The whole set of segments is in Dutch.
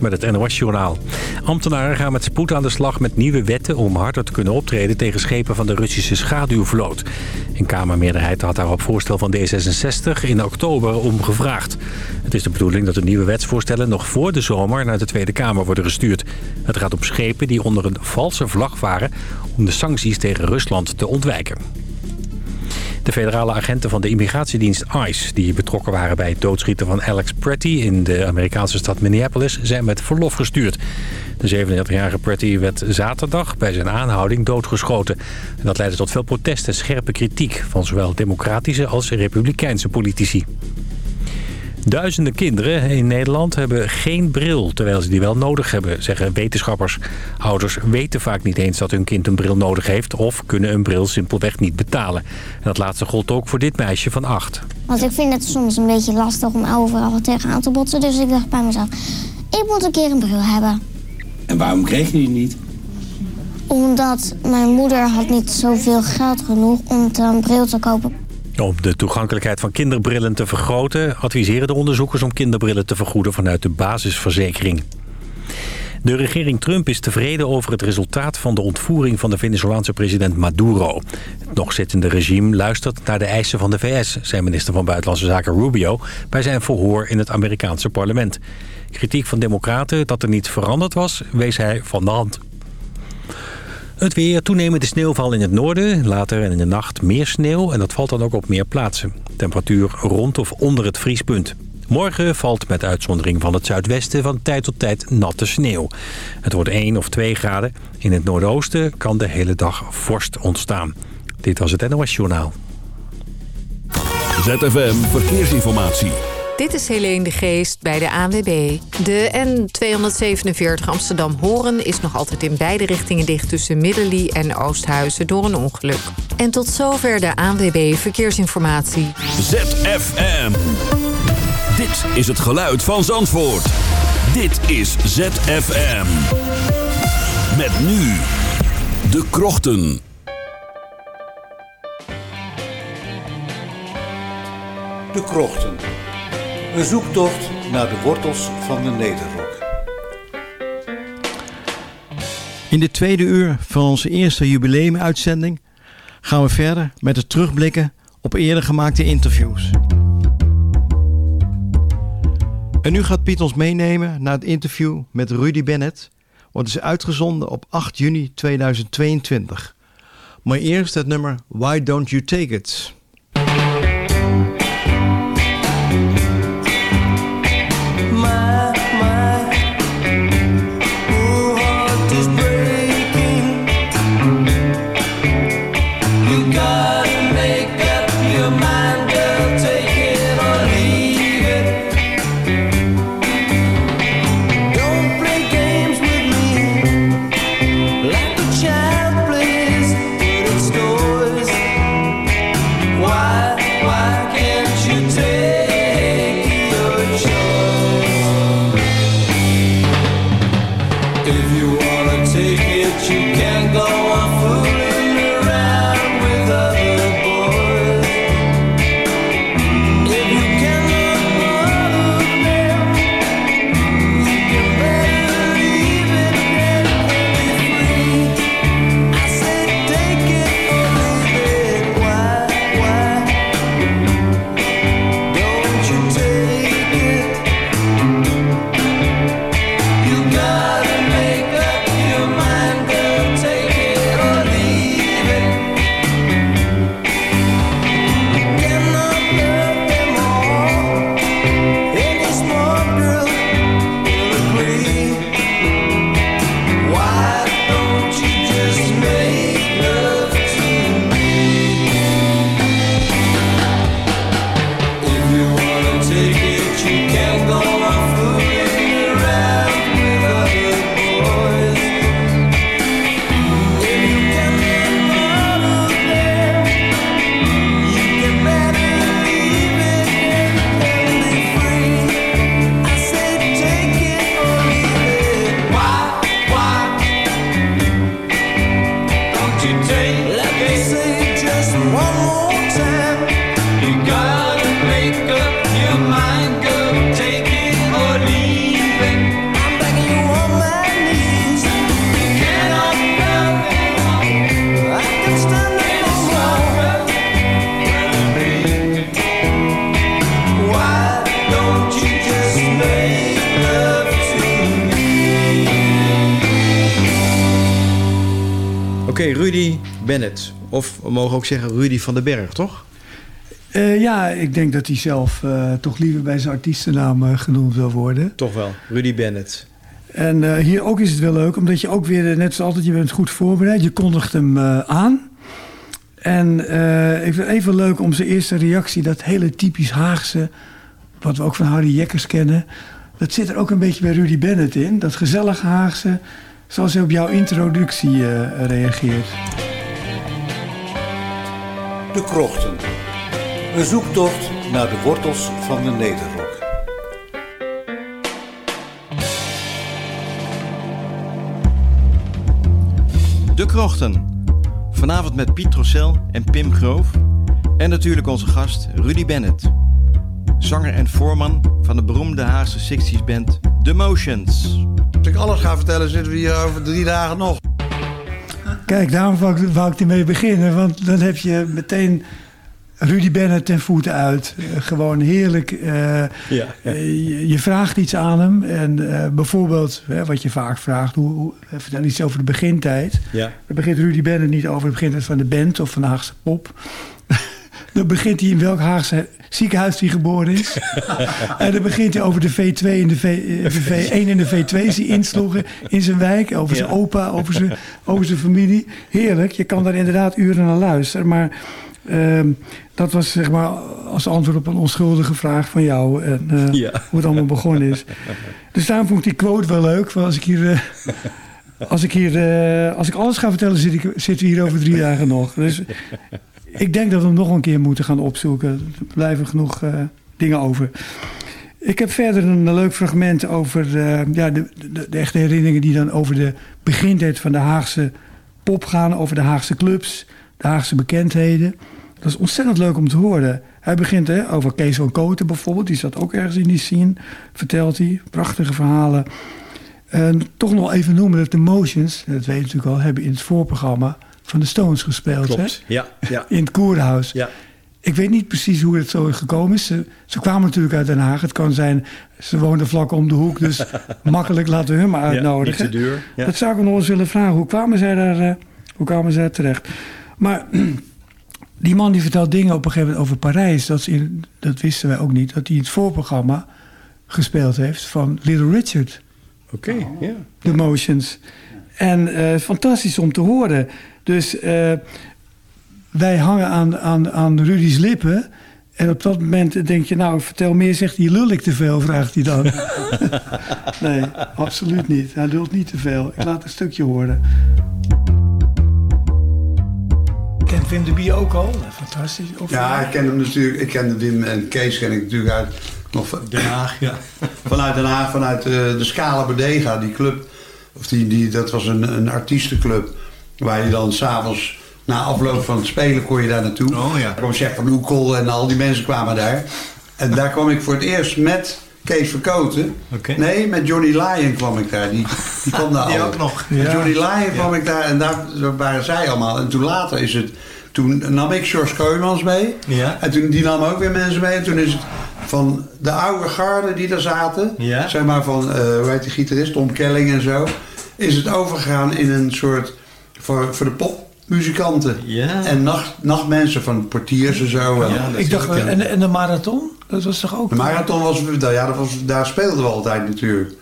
Met het NOS-journaal. Ambtenaren gaan met spoed aan de slag met nieuwe wetten... om harder te kunnen optreden tegen schepen van de Russische schaduwvloot. Een Kamermeerderheid had daar op voorstel van D66 in oktober om gevraagd. Het is de bedoeling dat de nieuwe wetsvoorstellen nog voor de zomer... naar de Tweede Kamer worden gestuurd. Het gaat om schepen die onder een valse vlag varen... om de sancties tegen Rusland te ontwijken. De federale agenten van de immigratiedienst ICE... die betrokken waren bij het doodschieten van Alex Pretty... in de Amerikaanse stad Minneapolis, zijn met verlof gestuurd. De 37-jarige Pretty werd zaterdag bij zijn aanhouding doodgeschoten. En dat leidde tot veel protest en scherpe kritiek... van zowel democratische als republikeinse politici. Duizenden kinderen in Nederland hebben geen bril, terwijl ze die wel nodig hebben, zeggen wetenschappers. Ouders weten vaak niet eens dat hun kind een bril nodig heeft of kunnen een bril simpelweg niet betalen. En dat laatste gold ook voor dit meisje van acht. Want ik vind het soms een beetje lastig om overal tegenaan te botsen, dus ik dacht bij mezelf, ik moet een keer een bril hebben. En waarom kreeg je die niet? Omdat mijn moeder had niet zoveel geld genoeg om een bril te kopen. Om de toegankelijkheid van kinderbrillen te vergroten... adviseren de onderzoekers om kinderbrillen te vergoeden vanuit de basisverzekering. De regering Trump is tevreden over het resultaat van de ontvoering van de Venezolaanse president Maduro. Het nog zittende regime luistert naar de eisen van de VS, zei minister van Buitenlandse Zaken Rubio bij zijn verhoor in het Amerikaanse parlement. Kritiek van democraten dat er niets veranderd was, wees hij van de hand. Het weer, toenemende sneeuwval in het noorden. Later en in de nacht meer sneeuw en dat valt dan ook op meer plaatsen. Temperatuur rond of onder het vriespunt. Morgen valt met uitzondering van het zuidwesten van tijd tot tijd natte sneeuw. Het wordt 1 of 2 graden. In het noordoosten kan de hele dag vorst ontstaan. Dit was het NOS Journaal. ZFM Verkeersinformatie. Dit is Helene de Geest bij de ANWB. De N247 Amsterdam-Horen is nog altijd in beide richtingen dicht... tussen Middelie en Oosthuizen door een ongeluk. En tot zover de ANWB Verkeersinformatie. ZFM. Dit is het geluid van Zandvoort. Dit is ZFM. Met nu de krochten. De krochten. Een zoektocht naar de wortels van de Nederrok. In de tweede uur van onze eerste jubileumuitzending gaan we verder met het terugblikken op eerder gemaakte interviews. En nu gaat Piet ons meenemen naar het interview met Rudy Bennett, wat is uitgezonden op 8 juni 2022. Maar eerst het nummer Why Don't You Take It? Mogen ook zeggen Rudy van den Berg, toch? Eh, ja, ik denk dat hij zelf eh, toch liever bij zijn artiestennaam eh, genoemd wil worden. Toch wel, Rudy Bennett. En hier ook is het wel leuk, omdat je ook weer, net zoals altijd, je bent goed voorbereid. Je kondigt hem aan. En ik vind het even leuk om zijn eerste reactie, dat hele typisch Haagse, wat we ook van Harry Jekkers kennen. Dat zit er ook een beetje bij Rudy Bennett in. Dat gezellige Haagse, zoals hij op jouw introductie reageert. De Krochten. Een zoektocht naar de wortels van de Nederrok. De Krochten. Vanavond met Piet Rossel en Pim Groof. En natuurlijk onze gast Rudy Bennett. Zanger en voorman van de beroemde Haagse 60s band The Motions. Als ik alles ga vertellen, zitten we hier over drie dagen nog. Kijk, daarom wou ik, wou ik ermee beginnen. Want dan heb je meteen Rudy Bennett ten voeten uit. Eh, gewoon heerlijk. eh, eh, je, je vraagt iets aan hem. En bijvoorbeeld, hè, wat je vaak vraagt... Hoe, hoe, vertel iets over de begintijd. Ja. Dan begint Rudy Bennett niet over de begintijd van de band... of van de Haagse pop. dan begint hij in welk Haagse ziekenhuis hij geboren is. en dan begint hij over de V2 en de, v, eh, de V1 en de V2 die insloegen in zijn wijk. Over zijn opa, over zijn, over zijn familie. Heerlijk, je kan daar inderdaad uren naar luisteren. Maar ehm, dat was zeg maar als antwoord op een onschuldige vraag van jou. En eh, Ja. hoe het allemaal begonnen is. Dus daarom vond ik die quote wel leuk. Want als ik hier... eh, als ik, hier, als ik alles ga vertellen, zit ik, zitten we hier over drie dagen nog. Dus ik denk dat we hem nog een keer moeten gaan opzoeken. Er blijven genoeg eh, dingen over. Ik heb verder een leuk fragment over eh, ja, de, de, echte herinneringen die dan over de begintijd van de Haagse pop gaan. Over de Haagse clubs, de Haagse bekendheden. Dat is ontzettend leuk om te horen. Hij begint hè, over Kees van Koten bijvoorbeeld. Die zat ook ergens in die scene, vertelt hij. Prachtige verhalen. En toch nog even noemen dat de Motions, dat weet je natuurlijk al, hebben in het voorprogramma van de Stones gespeeld. Hè? Ja, ja. In het Koerhuis. Ja. Ik weet niet precies hoe het zo gekomen is. Ze, ze kwamen natuurlijk uit Den Haag. Het kan zijn, ze woonden vlak om de hoek. Dus makkelijk laten we hun maar Ja, uitnodigen. te duur. Ja. Dat zou ik nog eens willen vragen. Hoe kwamen zij daar, eh, hoe kwamen zij terecht? Maar die man die vertelt dingen op een gegeven moment over Parijs. Dat, in, dat wisten wij ook niet. Dat hij in het voorprogramma gespeeld heeft van Little Richard. Oké, ja. The Motions. En eh, fantastisch om te horen. Dus eh, wij hangen aan, aan, aan Rudy's lippen. En op dat moment denk je, nou, vertel meer. Zegt hij, lul ik te veel, vraagt hij dan. nee, absoluut niet. Hij lult niet te veel. Ik laat een stukje horen. Kent Wim de Bie ook al? Fantastisch. Of- Ja, ik ken hem natuurlijk. Ik ken Wim en Kees ken ik natuurlijk uit nog van Den Haag. Ja. Vanuit Den Haag, vanuit eh, de Scala Bodega, die club. Of die, die, dat was een, een artiestenclub. Waar je dan s'avonds na afloop van het spelen kon je daar naartoe. Oh, ja. Daar kwam Chef van Oekel en al die mensen kwamen daar. En daar kwam ik voor het eerst met Kees Verkoten. Oké. Nee, met Johnny Lyon kwam ik daar. Die, die kwam daar Die al. ook nog. Met Ja. Johnny Lyon kwam ik daar en daar waren zij allemaal. En toen later is het... Toen nam ik George Kooijmans mee. Ja. En toen, die nam ook weer mensen mee. En toen is het van de oude garde die daar zaten... Ja. zeg maar van, eh hoe heet die gitarist, Tom Kelling en zo... is het overgegaan in een soort... voor, voor de popmuzikanten. Ja. En nacht, nachtmensen van portiers en zo. Ja, Ik dacht, en, en de marathon? Dat was toch ook... de marathon was, ja, dat was, daar speelden we altijd natuurlijk.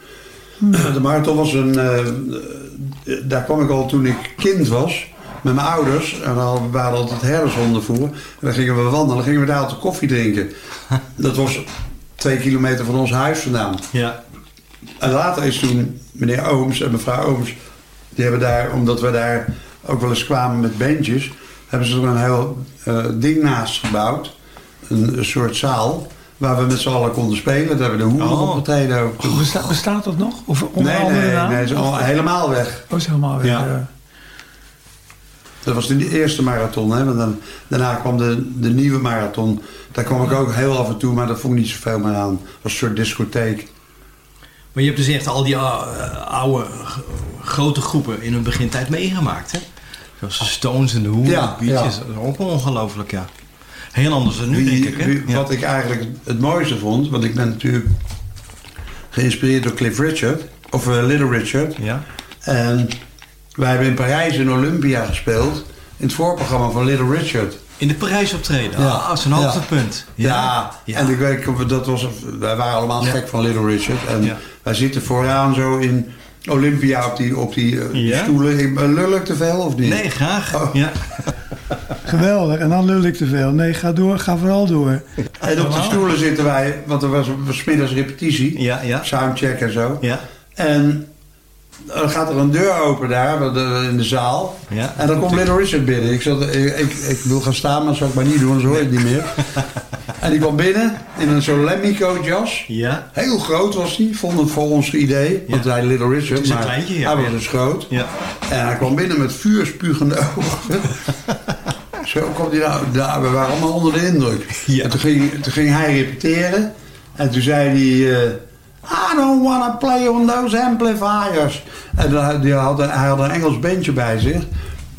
De marathon was een, eh, daar kwam ik al toen ik kind was met mijn ouders. En dan waren we altijd herdershonden voor. En dan gingen we wandelen, dan gingen we daar altijd koffie drinken. Dat was twee kilometer van ons huis vandaan. Ja. En later is toen meneer Ooms en mevrouw Ooms, die hebben daar, omdat we daar ook wel eens kwamen met bandjes, hebben ze er een heel eh, ding naast gebouwd. Een, een soort zaal. Waar we met z'n allen konden spelen. Daar hebben we de hoeren Oh. opgetreden ook. Oh, besta- bestaat dat nog? Of onder nee, andere nee, naam? nee, het is al helemaal weg. Oh, is helemaal weg. Ja. ja. Dat was de eerste marathon. Hè? Want dan, daarna kwam de, de nieuwe marathon. Daar kwam ik ook heel af en toe, maar daar vond ik niet zoveel meer aan. Het was een soort discotheek. Maar je hebt dus echt al die uh, oude g- grote groepen in hun begintijd meegemaakt, hè? Zoals de Stones en de Who, Ja, ja. Dat is ook ongelooflijk, ja. Heel anders dan nu, Wie- denk ik, hè? wie- Ja. Wat ik eigenlijk het mooiste vond, want ik ben natuurlijk geïnspireerd door Cliff Richard, of eh, Little Richard. Ja. En wij hebben in Parijs in Olympia gespeeld. In het voorprogramma van Little Richard. In de Parijs optreden. Ja. Ah, zo'n hoogtepunt. Ja. Ja. en ik weet, dat was, wij waren allemaal gek van Little Richard. En Ja. Wij zitten vooraan zo in Olympia op die, op die, eh, Ja? stoelen. Ik- Lul ik te veel of niet? Nee, graag. Oh. Ja. Geweldig. En dan lul ik te veel. Nee, ga door. Ga vooral door. En op die stoelen zitten wij, want er was, was middags repetitie. Ja, ja. Soundcheck en zo. Ja. En dan gaat er een deur open daar eh, in de zaal. Ja. En dan komt Little Richard binnen. Ik, zat, ik, ik, ik wil gaan staan, maar dat zou ik maar niet doen, zo hoor je het niet meer. en die kwam binnen in een zo'n Lemmico jas. Ja. Heel groot was hij, vond het voor ons idee. Want hij Little Richard, is een maar kleintje, ja. hij was dus groot. Ja. En hij kwam binnen met vuurspugende ogen. Zo kwam hij nou, nou, we waren allemaal onder de indruk. Ja. En toen ging, toen ging hij repeteren. En toen zei hij... eh, I don't want to play on those amplifiers. En dan, die had, hij had een Engels bandje bij zich.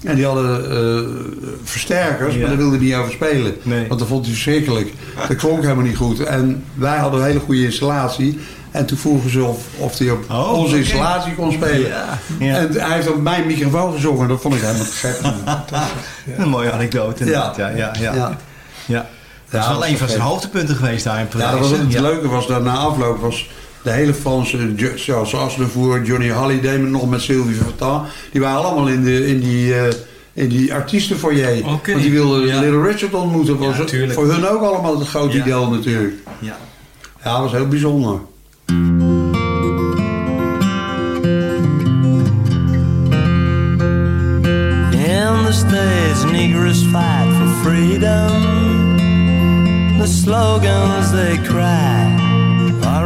En die hadden eh, versterkers, Ja. maar daar wilde hij niet over spelen. Nee. Want dat vond hij verschrikkelijk. Dat klonk helemaal niet goed. En wij hadden een hele goede installatie. En toen vroegen ze of, of hij op Oh, onze installatie kon spelen. Ja, ja. En hij heeft op mijn microfoon gezongen. Dat vond ik helemaal te gek. Een mooie anekdote inderdaad. Ja, ja, ja. ja. ja. Dat is Ja, wel een van zijn hoogtepunten geweest daar in Parijs. Ja, dat was, het Ja. leuke was dat na afloop was de hele Franse, zoals Asnevoer, Johnny Halliday, maar nog met Sylvie Vartan, die waren allemaal in, de, in die, eh in die artiestenfoyer. Oké. Want die wilden Ja. Little Richard ontmoeten. was Ja, tuurlijk. voor hun ook allemaal het grote Ja. idee natuurlijk. Ja. Ja, dat was heel bijzonder. In the States, Negroes fight for freedom. The slogans they cry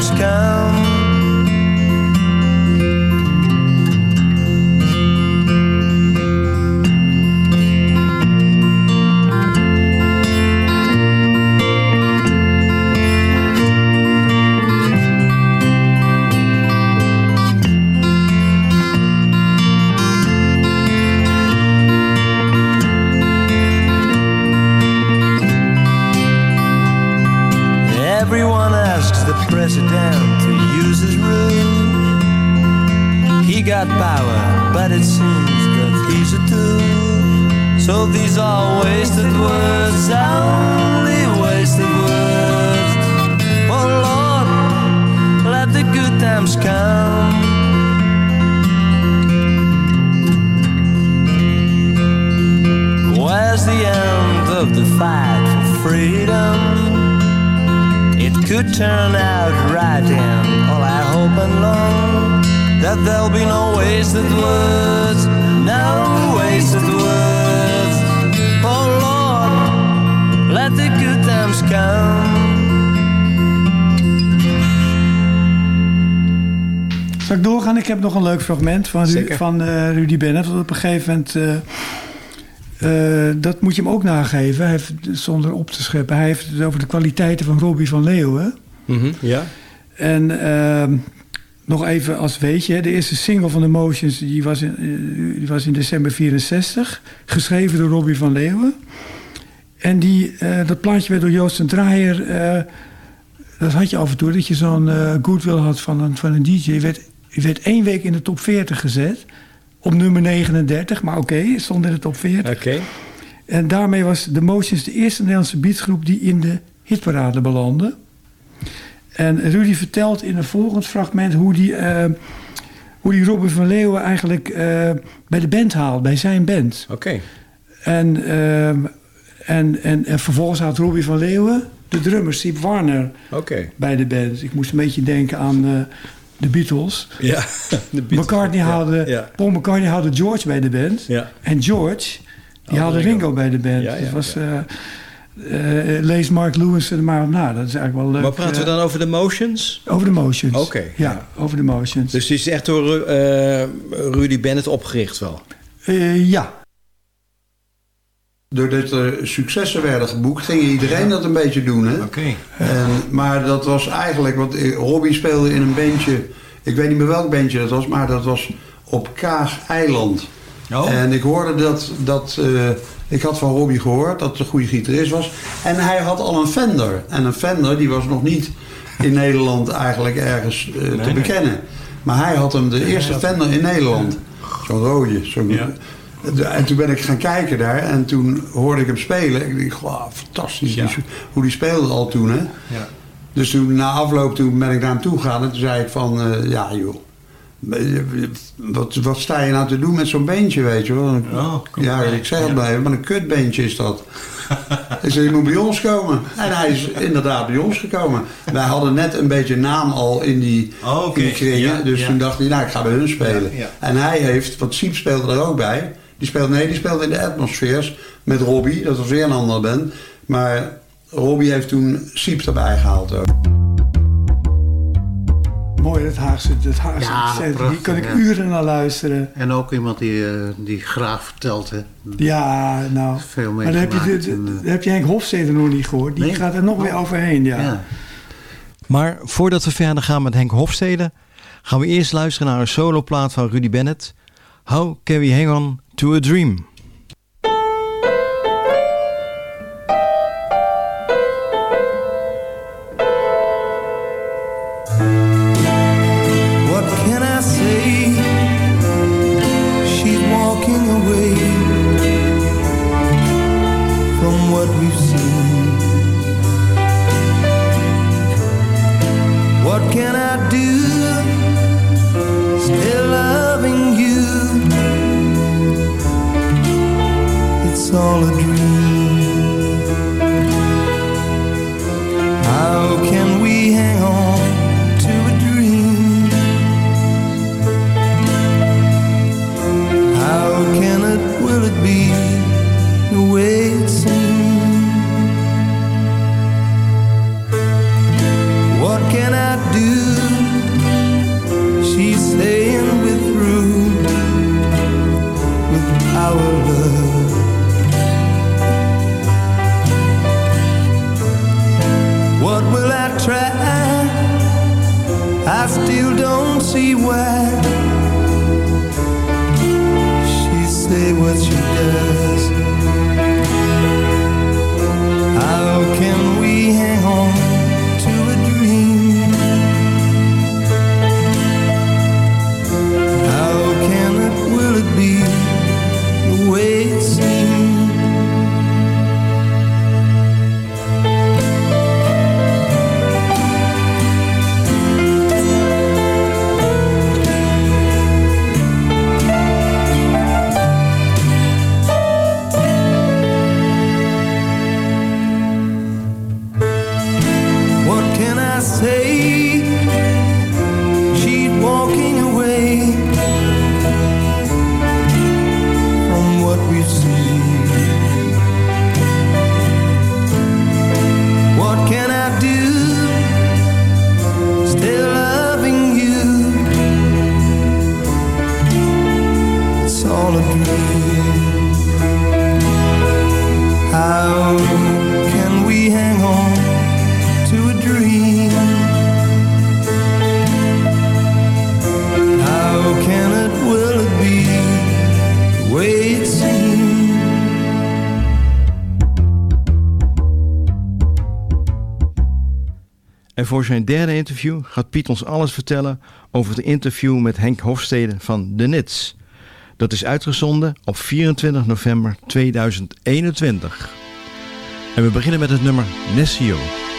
good times So these are wasted words, only wasted words. Oh Lord, let the good times come. Where's the end of the fight for freedom? It could turn out right, and all I hope and long that there'll be no wasted words, no wasted words. Let the good times come. Zal ik doorgaan? Ik heb nog een leuk fragment van, Ru- van eh, Rudy Bennett. Want op een gegeven moment... eh, eh, dat moet je hem ook nageven, hij heeft, zonder op te scheppen. Hij heeft het over de kwaliteiten van Robbie van Leeuwen. Mhm, Ja. En ehm, nog even als weetje, de eerste single van The Motions... die was in, die was in december 64, geschreven door Robbie van Leeuwen. En die, eh, dat plaatje werd door Joost en Draaier... eh, dat had je af en toe, dat je zo'n eh, goodwill had van een, van een DJ. Je werd, je werd één week in de top 40 gezet. Op nummer 39, maar oké, stond in de top 40. Oké. En daarmee was The Motions de eerste Nederlandse beatgroep die in de hitparade belandde. En Rudy vertelt in een volgend fragment hoe die, eh, hoe die Robin van Leeuwen eigenlijk bij de band haalt, bij zijn band. Oké. En, ehm, en, en, en vervolgens had Robbie van Leeuwen, de drummer Steve Warner, bij de band. Ik moest een beetje denken aan eh, de Beatles. Ja. De Beatles. McCartney Ja. Paul McCartney haalde George bij de band. Ja. En George, die Oh, haalde Ringo. Bij de band. Ja, ja, Het was, eh, eh, lees Mark Lewis er maar op na. Dat is eigenlijk wel leuk. Maar praten we dan over de motions? Over de motions. Oké. Ja, over de motions. Dus die is echt door eh, Rudy Bennett opgericht wel? Ja. Doordat er successen werden geboekt, ging iedereen dat een beetje doen. Hè? Oké. En, maar dat was eigenlijk, want ik- Robbie speelde in een bandje, ik weet niet meer welk bandje dat was, maar dat was op Kaag Eiland. Oh. En ik hoorde dat, dat eh, ik had van Robbie gehoord dat het een goede gitarist was. En hij had al een Fender. En een Fender die was nog niet in Nederland eigenlijk ergens eh, te nee. bekennen. Maar hij had hem de eerste Fender in Nederland. Zo'n rode. Zo'n, De- En toen ben ik gaan kijken daar en toen hoorde ik hem spelen. Ik dacht, wow, fantastisch. Ja. Hoe die speelde al toen, hè. Ja. Dus toen na afloop toen ben ik naar hem toe gegaan en toen zei ik van, eh, ja joh, wat, wat sta je nou te doen met zo'n beentje, weet je wel? Oh, ja, ik zeg het Ja. maar een kutbeentje is dat. ik zei, je moet bij ons komen. En hij is inderdaad bij ons gekomen. Wij hadden net een beetje naam al in die, Oh, in die kringen, Ja, dus ja. toen dacht hij, nou ik ga bij hun spelen. Ja, ja. En hij heeft, want Siep speelde er ook bij. Die speelde, nee, die speelde in de Atmospheres met Robbie, dat was weer een andere band. Maar Robbie heeft toen Siep erbij gehaald ook. Mooi, dat Haagse, dat Haagse Ja. Hier prachtig, kan ik ja. uren naar luisteren. En ook iemand die, eh, die graag vertelt. Hè. Ja, nou. Veel Maar dan heb, je, en, eh, dan heb je Henk Hofstede nog niet gehoord. Die Nee. gaat er nog weer overheen, ja. Ja. Maar voordat we verder gaan met Henk Hofstede, gaan we eerst luisteren naar een soloplaat van Rudy Bennett. How can we hang on to a dream? Voor zijn derde interview gaat Piet ons alles vertellen over het interview met Henk Hofstede van The Nits. Dat is uitgezonden op 24 november 2021. En we beginnen met het nummer Nessio.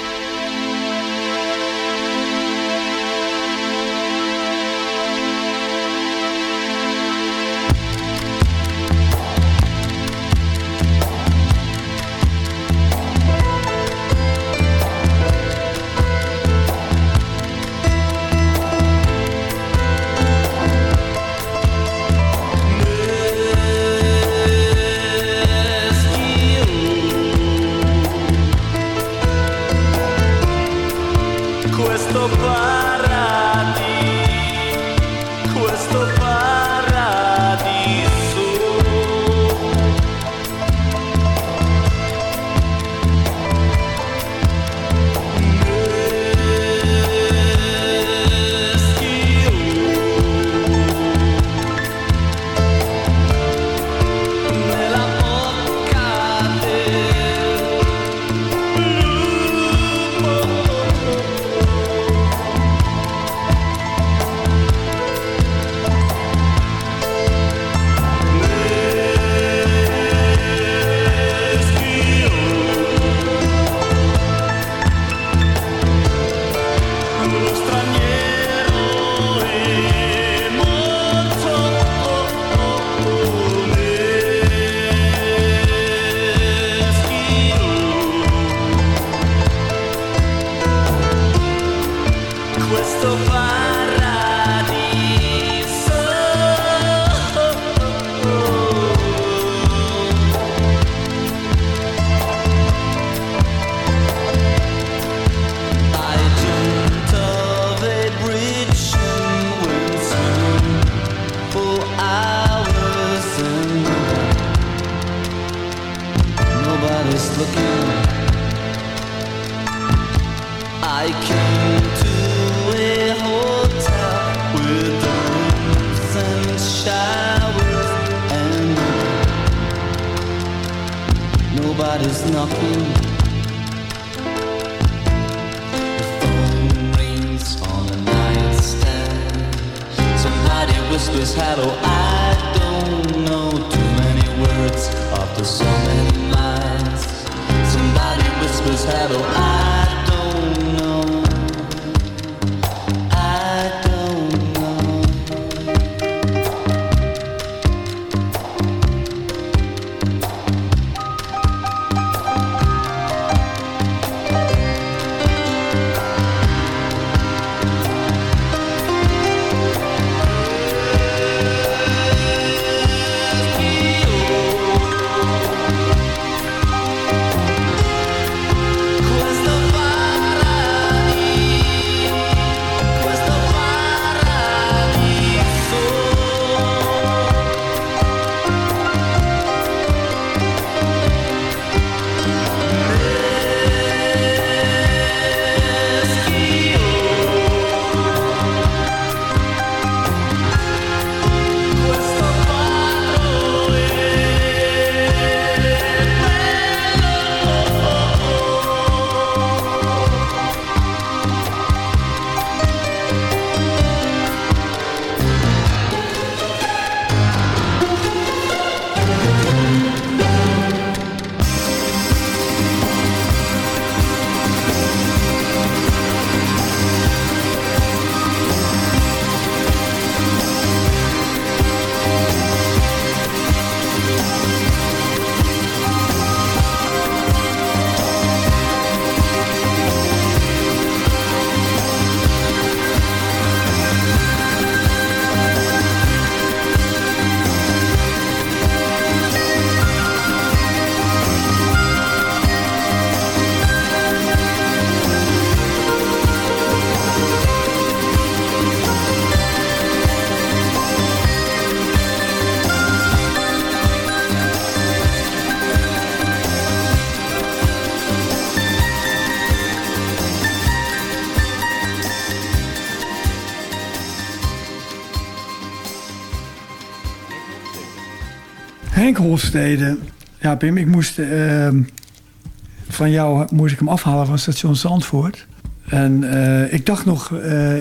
Henk. Ja, Pim, ik moest ehm, van jou moest ik hem afhalen van station Zandvoort. En eh, ik dacht nog, eh,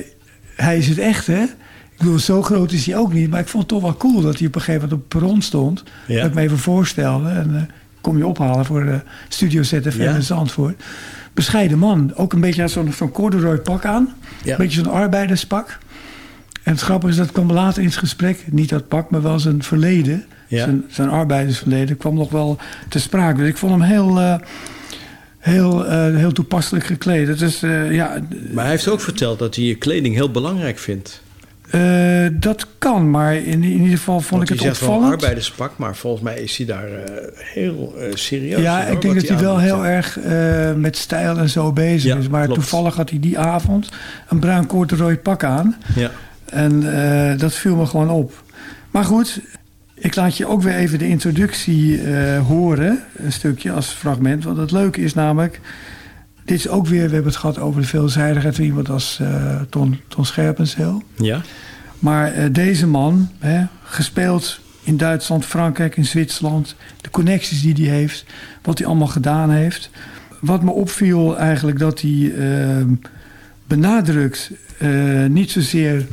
hij is het echt, hè? Ik bedoel, zo groot is hij ook niet. Maar ik vond het toch wel cool dat hij op een gegeven moment op het perron stond. Ja. Dat ik me even voorstelde. En eh, kom je ophalen voor de Studio ZFM Ja. in Zandvoort. Bescheiden man. Ook een beetje zo'n zo'n corduroy pak aan. Ja. Een beetje zo'n arbeiderspak. En het grappige is, dat kwam later in het gesprek. Niet dat pak, maar wel zijn verleden. Ja. Zijn, zijn arbeidersverleden kwam nog wel te sprake. Dus ik vond hem heel, eh, heel, eh, heel toepasselijk gekleed. Het is, eh, ja, Maar hij heeft ook verteld dat hij je kleding heel belangrijk vindt. dat kan, maar in, in ieder geval vond Want ik hij het zegt wel opvallend. arbeiderspak, maar volgens mij is hij daar heel serieus Ja, hoor, ik denk dat hij wel heel erg met stijl en zo bezig Ja, is. Maar klopt. toevallig had hij die avond een bruin corduroy pak aan. Ja. En eh, dat viel me gewoon op. Maar goed, ik laat je ook weer even de introductie eh, horen. Een stukje als fragment. Want het leuke is namelijk... Dit is ook weer, we hebben het gehad over de veelzijdigheid van iemand als eh, Ton, Ton Scherpenzeel. Ja. Maar deze man, hè, gespeeld in Duitsland, Frankrijk, in Zwitserland. De connecties die hij heeft, wat hij allemaal gedaan heeft. Wat me opviel eigenlijk dat hij eh, benadrukt niet zozeer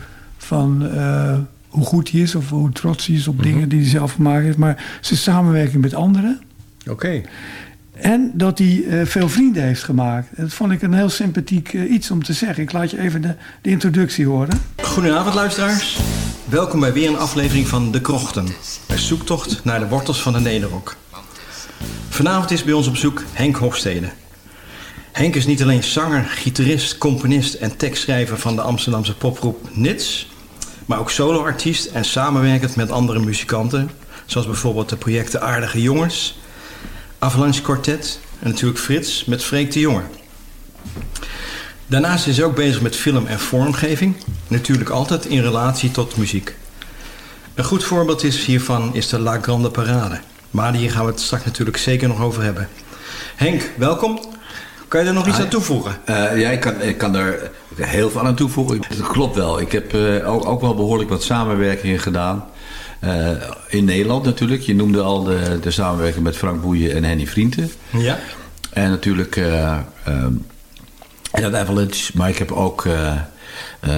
van eh, hoe goed hij is of hoe trots hij is op dingen die hij zelf gemaakt heeft, maar zijn samenwerking met anderen. Oké. En dat hij eh, veel vrienden heeft gemaakt. Dat vond ik een heel sympathiek eh, iets om te zeggen. Ik laat je even de, de introductie horen. Goedenavond luisteraars. Welkom bij weer een aflevering van De Krochten. Een zoektocht naar de wortels van de Nederrok. Vanavond is bij ons op zoek Henk Hofstede. Henk is niet alleen zanger, gitarist, componist en tekstschrijver van de Amsterdamse popgroep Nits, maar ook soloartiest en samenwerkend met andere muzikanten, zoals bijvoorbeeld de projecten Aardige Jongens, Avalanche Quartet en natuurlijk Frits met Freek de Jonge. Daarnaast is hij ook bezig met film en vormgeving, natuurlijk altijd in relatie tot muziek. Een goed voorbeeld is hiervan is de La Grande Parade. Maar hier gaan we het straks natuurlijk zeker nog over hebben. Henk, welkom. Kan je er nog iets Ah, aan toevoegen? Eh, ja, ik kan, ik kan er heel veel aan toevoegen. Dat klopt wel. Ik heb eh, ook, ook wel behoorlijk wat samenwerkingen gedaan. Eh, in Nederland natuurlijk. Je noemde al de, de samenwerking met Frank Boeien en Henny Vrienden. Ja. En natuurlijk uh, uh, Avalanche. Maar ik heb ook uh,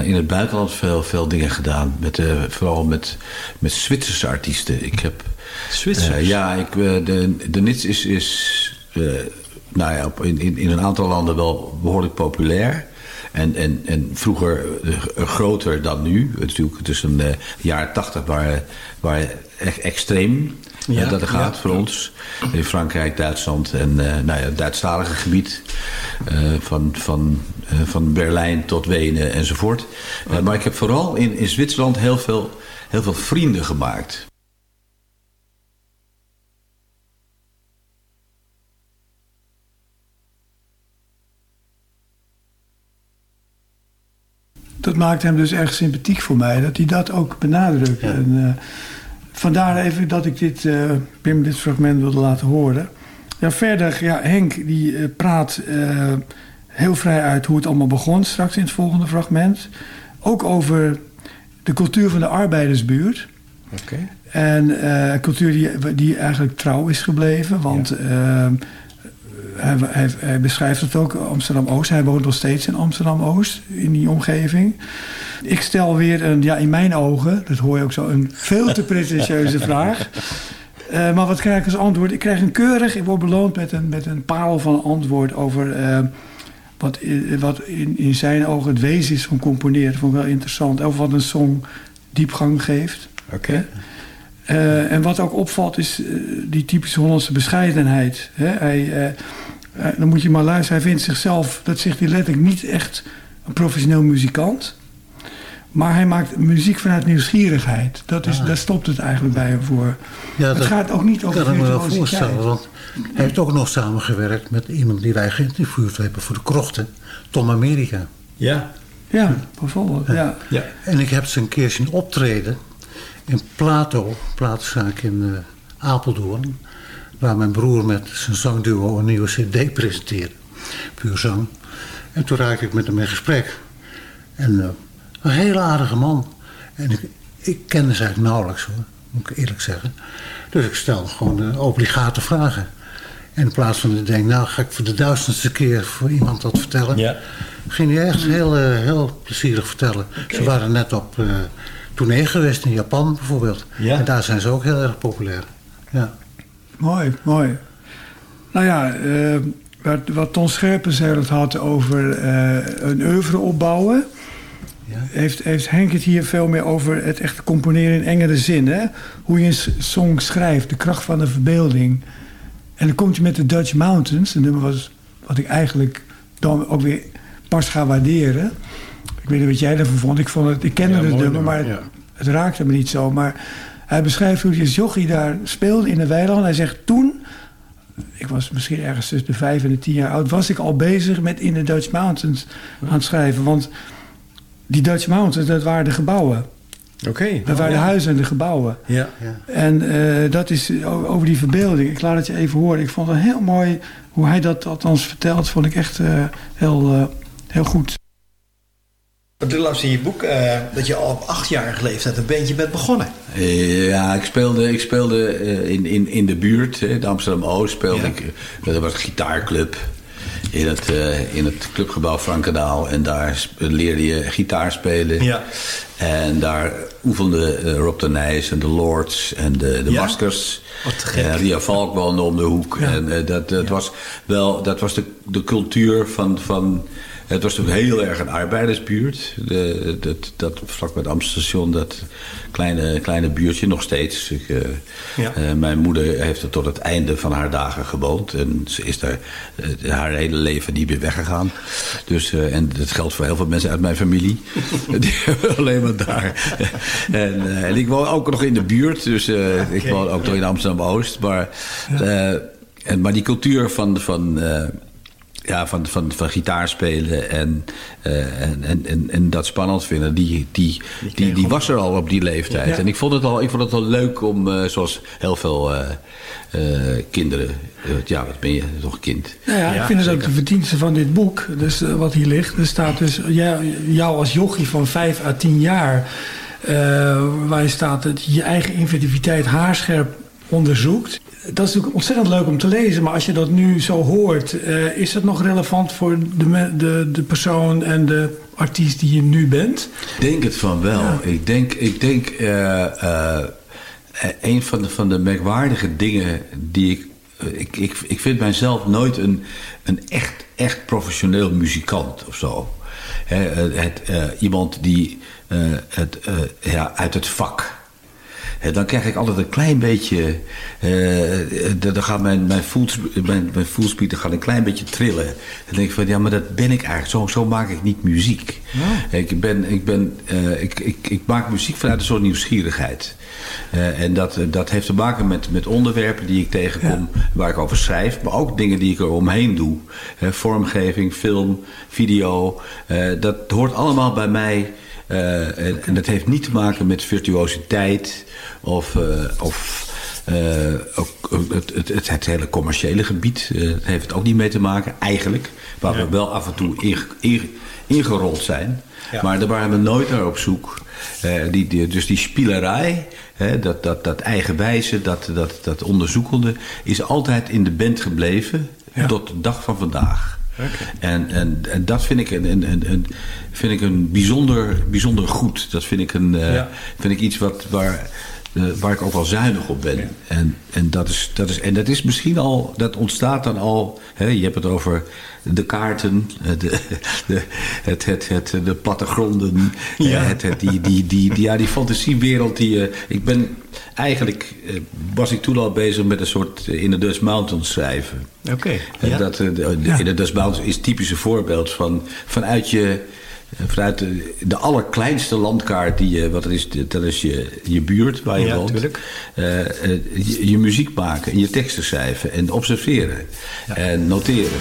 in het buitenland veel, veel dingen gedaan. Met, vooral met, met Zwitserse artiesten. Ik heb, Zwitsers? ja, ik, de, de Nits is... is nou ja, in, in, in een aantal landen wel behoorlijk populair. En, en, en vroeger uh, groter dan nu. Natuurlijk tussen de jaren tachtig waar, waar echt extreem ja, uh, dat gaat ja. voor ons. In Frankrijk, Duitsland en uh, nou ja, het Duitsstalige gebied. van, van, van Berlijn tot Wenen enzovoort. maar ik heb vooral in, in Zwitserland heel veel, heel veel vrienden gemaakt. Dat maakt hem dus erg sympathiek voor mij. Dat hij dat ook benadrukt. Ja. En, uh, vandaar even dat ik dit, uh, Pim dit fragment wilde laten horen. Ja, verder, ja, Henk die uh, praat heel vrij uit hoe het allemaal begon. Straks in het volgende fragment. Ook over de cultuur van de arbeidersbuurt. Okay. En een cultuur die, die eigenlijk trouw is gebleven. Want... Ja. Hij, hij, hij, beschrijft het ook, Amsterdam-Oost. Hij woont nog steeds in Amsterdam-Oost, in die omgeving. Ik stel weer een, ja, in mijn ogen, dat hoor je ook zo, een veel te pretentieuze vraag. Uh, maar wat krijg ik als antwoord? Ik krijg een keurig, ik word beloond met een, met een parel van antwoord over uh, wat, wat in, in zijn ogen het wezen is van componeren. Dat vond ik wel interessant. Of wat een song diepgang geeft. Oké. Okay. Uh, en wat ook opvalt is uh, die typische Hollandse bescheidenheid. Hè? Hij, uh, dan moet je maar luisteren. Hij vindt zichzelf, dat zegt hij letterlijk, niet echt een professioneel muzikant. Maar hij maakt muziek vanuit nieuwsgierigheid. Dat is, ah. Daar stopt het eigenlijk bij hem voor. Ja, het dat gaat ook niet over kan ik me wel voorstellen. Want hij heeft ook nog samengewerkt met iemand die wij geïnterviewd hebben voor de krochten. Tom Amerika. Ja. Ja, bijvoorbeeld. Ja. ja. En ik heb ze een keer zien optreden in Plato, platenzaak in uh, Apeldoorn. Waar mijn broer met zijn zangduo een nieuwe cd presenteerde. Puur zang. En toen raakte ik met hem in gesprek. En uh, een hele aardige man. En ik, ik kende ze eigenlijk nauwelijks hoor, moet ik eerlijk zeggen. Dus ik stelde gewoon uh, obligate vragen. En in plaats van te denken, nou ga ik voor de duizendste keer voor iemand dat vertellen. Ja. Ging hij echt heel, heel plezierig vertellen. Okay. Ze waren net op tournee geweest in Japan bijvoorbeeld. Ja. En daar zijn ze ook heel erg populair. Ja. Mooi, mooi. Nou ja, uh, wat, wat Ton Scherpenzeel het had over uh, een oeuvre opbouwen... Ja. Heeft, heeft Henk het hier veel meer over het echt componeren in engere zin. Hè? Hoe je een song schrijft, de kracht van de verbeelding. En dan komt je met de Dutch Mountains. Een nummer was, wat ik eigenlijk dan ook weer pas ga waarderen... Ik weet niet wat jij ervan vond. Ik, vond het, ik kende Ja, het nummer, maar het raakte me niet zo. Maar hij beschrijft hoe hij als jochie daar speelde in de weiland. Hij zegt toen, ik was misschien ergens tussen de vijf en de tien jaar oud... was ik al bezig met in de Dutch Mountains aan het schrijven. Want die Dutch Mountains, dat waren de gebouwen. Oké. Dat waren de huizen en de gebouwen. Ja. En eh, dat is over die verbeelding. Ik laat het je even horen. Ik vond het heel mooi hoe hij dat althans vertelt. Vond ik echt eh, heel, eh, heel goed. Je las in je boek eh, dat je al op achtjarige leeftijd een bandje bent begonnen. Eh, Ja, ik speelde, ik speelde eh, in, in, in de buurt, in Amsterdam-Oost, speelde ik. Er was een gitaarclub in het, in het clubgebouw Frankendaal. En daar leerde je gitaar spelen. Ja. En daar oefenden Rob de Nijs en de Lords en de, de Ja? Maskers. Wat te gek. En Ria Valk woonde om de hoek. En dat, dat was wel dat was de, de cultuur van, van, Het was toen heel erg een arbeidersbuurt. De, dat, dat vlak bij het Amstelstation, dat kleine, kleine buurtje, nog steeds. Ik, eh, Ja. eh, mijn moeder heeft er tot het einde van haar dagen gewoond. En ze is daar eh, haar hele leven niet meer weggegaan. Dus, en dat geldt voor heel veel mensen uit mijn familie. Die hebben alleen maar daar. en, en ik woon ook nog in de buurt. Dus ik woon ook nog in Amsterdam-Oost. Maar, en, maar die cultuur van... van ja, van, van, van gitaar spelen en, eh, en, en, en, en dat spannend vinden, die, die, die, die was er al op die leeftijd. Ja. En ik vond het al, ik vond het al leuk om, eh, zoals heel veel eh, eh, kinderen, ja, wat ben je, toch een kind? Nou ja, ik vind het ook de verdienste van dit boek, dus wat hier ligt. Er staat dus ja, jou als jochie van 5 à 10 jaar, eh waarin staat dat je je eigen inventiviteit haarscherp onderzoekt. Dat is natuurlijk ontzettend leuk om te lezen, maar als je dat nu zo hoort, eh, is dat nog relevant voor de, de, de persoon en de artiest die je nu bent? Ik denk het van wel. Ik denk, ik denk eh, eh, een van de, van de merkwaardige dingen die ik, ik, ik... Ik vind mijzelf nooit een, een echt, echt professioneel muzikant of zo. Het, iemand die het, ja, uit het vak... Hè, dan krijg ik altijd een klein beetje... eh, eh, dan gaat mijn, mijn, mijn, mijn voelspieten gaan een klein beetje trillen. Dan denk ik van, ja, maar dat ben ik eigenlijk. Zo, zo maak ik niet muziek. Ik, ben, ik, ben, eh, ik, ik, ik maak muziek vanuit een soort nieuwsgierigheid. Eh, en dat, dat heeft te maken met, met onderwerpen die ik tegenkom, waar ik over schrijf. Maar ook dingen die ik er omheen doe. Eh, vormgeving, film, video. eh, dat hoort allemaal bij mij... Eh, en, en dat heeft niet te maken met virtuositeit of, eh, of eh, ook, het, het, het, het hele commerciële gebied. daar heeft het ook niet mee te maken, eigenlijk. Waar we wel af en toe inge- inge- ingerold zijn. Ja. Maar daar waren we nooit naar op zoek. Die, die, dus die spielerij, hè, dat, dat, dat eigenwijze, dat, dat, dat onderzoekende... is altijd in de band gebleven tot de dag van vandaag. En, en, en dat vind ik een, een, een, vind ik een bijzonder, bijzonder goed. Dat vind ik, een, eh, vind ik iets wat, waar, waar ik ook wel zuinig op ben. En, en, dat is, dat is, en dat is misschien al, dat ontstaat dan al. Hè, je hebt het over de kaarten, eh, de, de, het, het, het, de plattegronden. Ja. eh, Het, het, die, die, die, die, ja, die fantasiewereld. Die, eh, ik ben eigenlijk, eh, was ik toen al bezig met een soort eh, in de Dutch Mountains schrijven. Oké. Ja. dat, eh, de, In Dutch Mountains is typisch een voorbeeld van vanuit je. Eh, Vanuit de, de allerkleinste landkaart die je, wat dat is, dat is je, je buurt waar je Ja, woont. eh, eh, je, je muziek maken en je teksten schrijven en observeren en noteren.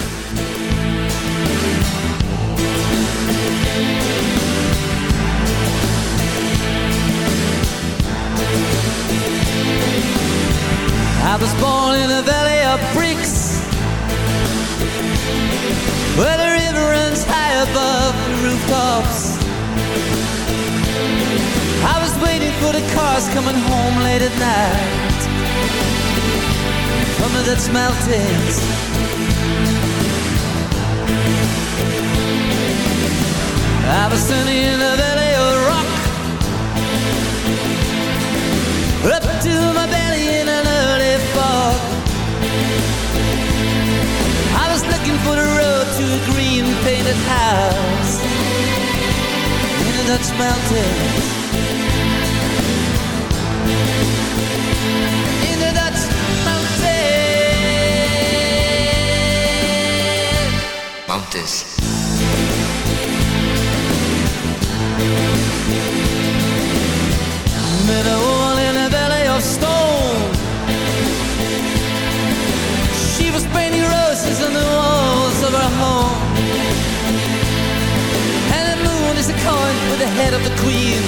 I was born in a valley of the rooftops I was waiting for the cars coming home late at night. The Dutch mountains I was standing in a valley of rock. Up to my belly in an early fog. I was looking for the road to a green painted house Dutch mountains. In the Dutch mountains. Mountains. Met a woman in a valley of stone. She was painting roses on the walls of her home. Coin with the head of the queen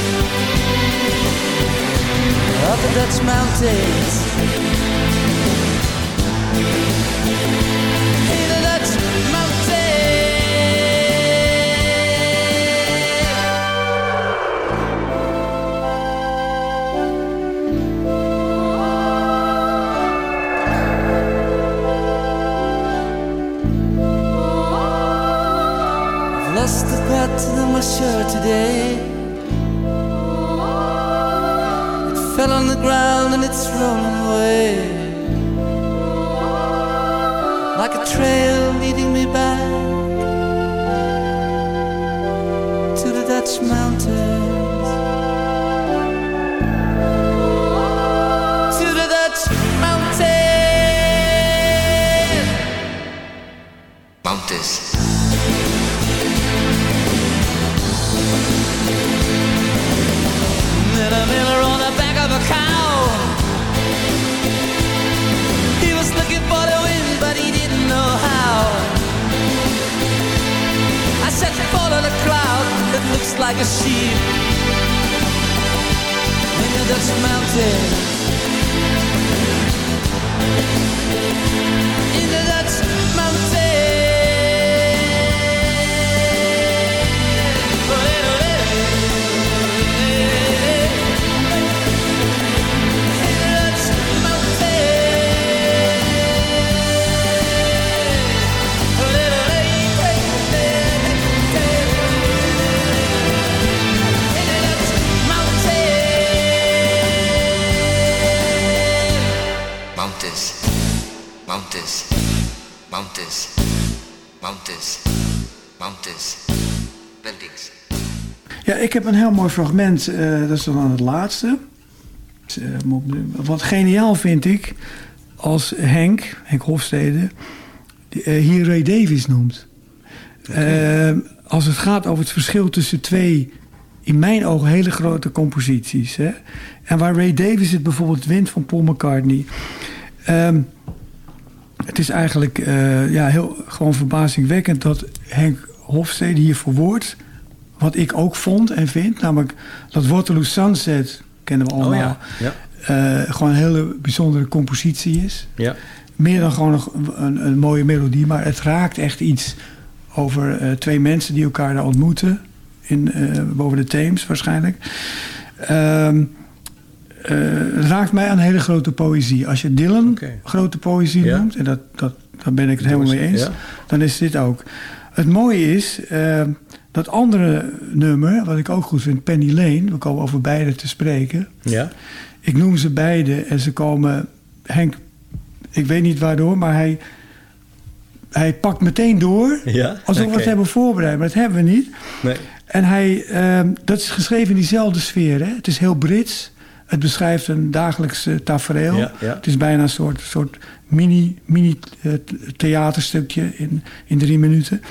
of the Dutch mountains. Lost the shirt today. It fell on the ground and it's rolling away. Like a trail leading me back like a sheep in the Dutch mountains. In the Dutch mountains. Ik heb een heel mooi fragment. eh, dat is dan het laatste. Eh, wat geniaal vind ik als Henk, Henk Hofstede, die, eh, hier Ray Davies noemt. Eh, als het gaat over het verschil tussen twee, in mijn ogen, hele grote composities. Hè? En waar Ray Davies het bijvoorbeeld wint van Paul McCartney. Ehm, het is eigenlijk eh, ja, heel, gewoon verbazingwekkend dat Henk Hofstede hier verwoordt wat ik ook vond en vind. Namelijk dat Waterloo Sunset, kennen we allemaal, ja. Ja. eh, gewoon een hele bijzondere compositie is. Ja. Meer dan gewoon een, een mooie melodie, maar het raakt echt iets over eh, twee mensen die elkaar daar ontmoeten. In, eh, boven de Theems waarschijnlijk. Ehm, eh, het raakt mij aan hele grote poëzie. Als je Dylan grote poëzie Ja. noemt, en dat, dat, daar ben ik het helemaal mee eens, dan is dit ook. Het mooie is, dat andere nummer, wat ik ook goed vind, Penny Lane, we komen over beide te spreken. Ja. Ik noem ze beide en ze komen, Henk, ik weet niet waardoor, maar hij, hij pakt meteen door. Ja, Alsof we het hebben voorbereid, maar dat hebben we niet. Nee. En hij, ehm, dat is geschreven in diezelfde sfeer. Hè? Het is heel Brits. Het beschrijft een dagelijks eh, tafereel. Ja, ja. Het is bijna een soort, soort mini, mini eh, theaterstukje in, in drie minuten.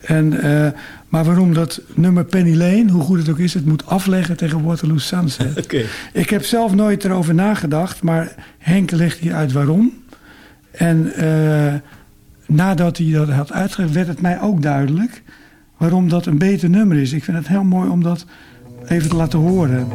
En, eh, maar waarom dat nummer Penny Lane, hoe goed het ook is, het moet afleggen tegen Waterloo Sunset. Ik heb zelf nooit erover nagedacht, maar Henk legt hier uit waarom. En eh, nadat hij dat had uitgelegd, werd het mij ook duidelijk waarom dat een beter nummer is. Ik vind het heel mooi om dat even te laten horen.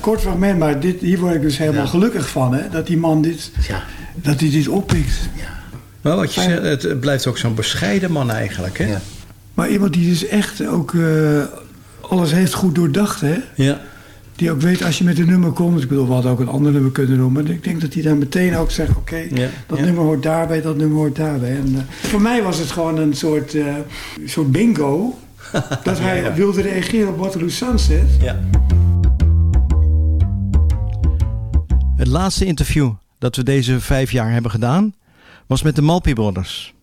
Kort fragment, maar dit, hier word ik dus helemaal gelukkig van. Hè? Dat die man dit, dat hij dit oppikt. Maar wat je zegt, het, blijft ook zo'n bescheiden man eigenlijk, hè? Maar iemand die dus echt ook eh, alles heeft goed doordacht, hè? Ja. Die ook weet als je met een nummer komt. Ik bedoel, we hadden ook een ander nummer kunnen doen. Maar ik denk dat hij dan meteen ook zegt: oké, Ja. dat Ja. nummer hoort daarbij, dat nummer hoort daarbij. En, eh, voor mij was het gewoon een soort, eh, soort bingo. dat hij Ja. wilde reageren op Waterloo Sunset. Ja. Het laatste interview dat we deze vijf jaar hebben gedaan was met de Malpi Brothers.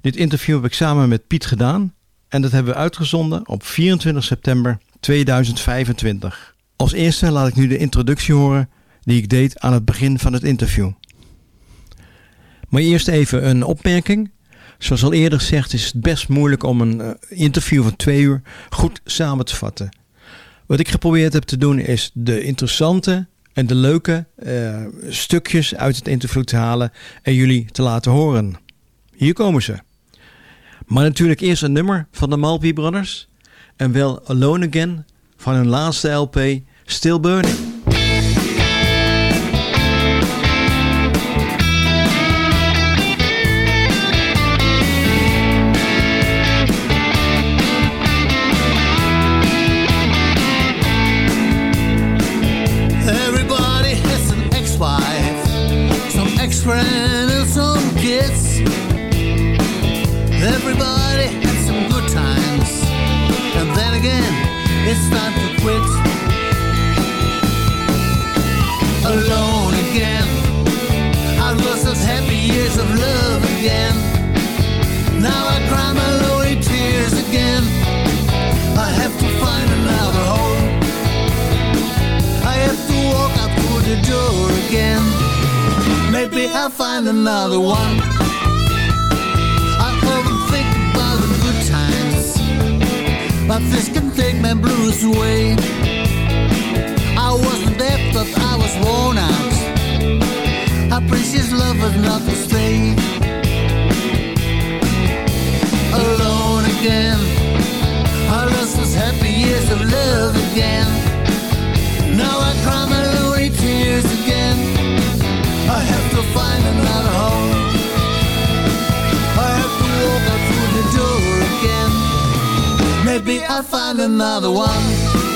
Dit interview heb ik samen met Piet gedaan en dat hebben we uitgezonden op 24 september 2025. Als eerste laat ik nu de introductie horen die ik deed aan het begin van het interview. Maar eerst even een opmerking. Zoals al eerder gezegd is het best moeilijk om een eh, interview van twee uur goed samen te vatten. Wat ik geprobeerd heb te doen is de interessante en de leuke eh, stukjes uit het interview te halen en jullie te laten horen. Hier komen ze. Maar natuurlijk eerst een nummer van de Malpi Brothers en wel Alone Again van hun laatste LP Still Burning. Another one. I often think about the good times, but this can take my blues away. I wasn't there, but I was worn out. Our precious love was not to stay. Alone again, I lost those happy years of love again. Home. I have to walk out through the door again. Maybe I'll find another one.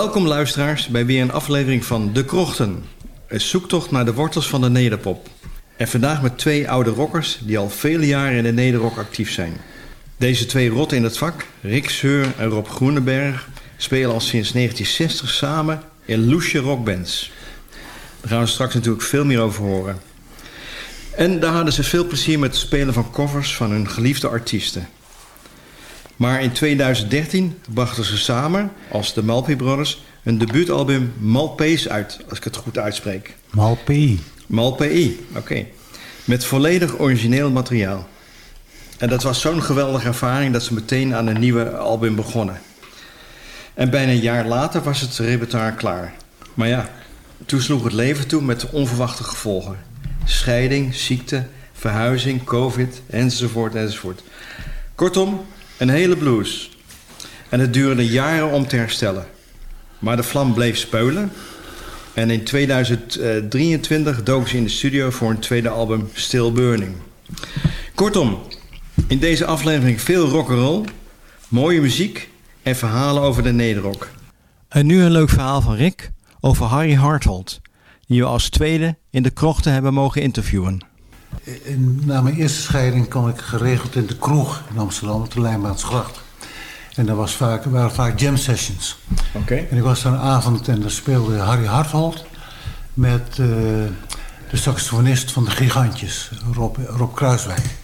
Welkom luisteraars bij weer een aflevering van De Krochten. Een zoektocht naar de wortels van de nederpop. En vandaag met twee oude rockers die al vele jaren in de nederrock actief zijn. Deze twee rotten in het vak, Rick Seur en Rob Groeneberg... spelen al sinds 1960 samen in loesje rockbands. Daar gaan we straks natuurlijk veel meer over horen. En daar hadden ze veel plezier met het spelen van covers van hun geliefde artiesten. Maar in 2013 brachten ze samen, als de Malpi Brothers, een debuutalbum Malpees uit, als ik het goed uitspreek. Malpi. Malpi, oké. Met volledig origineel materiaal. En dat was zo'n geweldige ervaring dat ze meteen aan een nieuwe album begonnen. En bijna een jaar later was het repertoire klaar. Maar ja, toen sloeg het leven toe met onverwachte gevolgen. Scheiding, ziekte, verhuizing, covid, enzovoort, enzovoort. Kortom, een hele blues. En het duurde jaren om te herstellen. Maar de vlam bleef speulen. En in 2023 dook ze in de studio voor een tweede album Still Burning. Kortom, in deze aflevering veel rock'n'roll, mooie muziek en verhalen over de nederrock. En nu een leuk verhaal van Rick over Harry Harthold, die we als tweede in de krochten hebben mogen interviewen. In, na mijn eerste scheiding kwam ik geregeld in de kroeg in Amsterdam op de Lijnbaansgracht. En daar was vaak, waren vaak jam sessions. Oké. En ik was daar een avond en daar speelde Harry Harthold met eh, de saxofonist van de Gigantjes, Rob, Rob Kruiswijk.